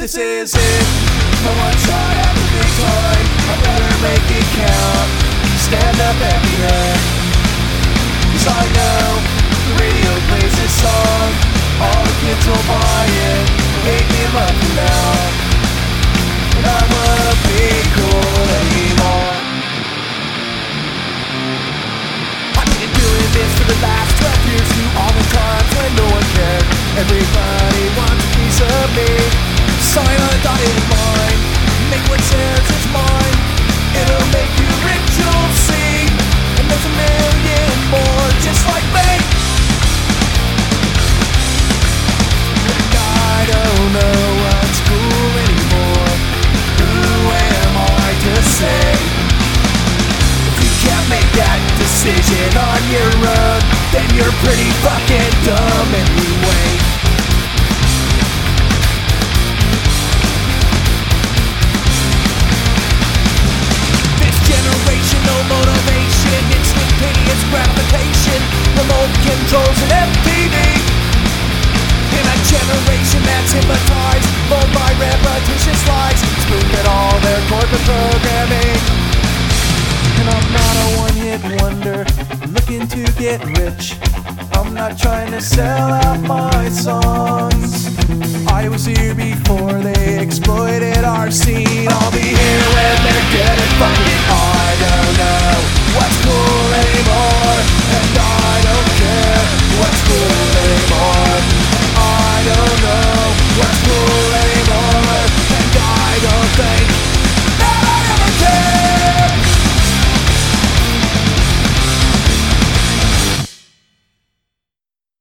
This is it. I want joy and victory. decision on your own Then you're pretty fucking dumb anyway. This generational motivation Instantaneous gratification. Remote controls and empty looking to get rich. I'm not trying to sell out my songs. I was here before they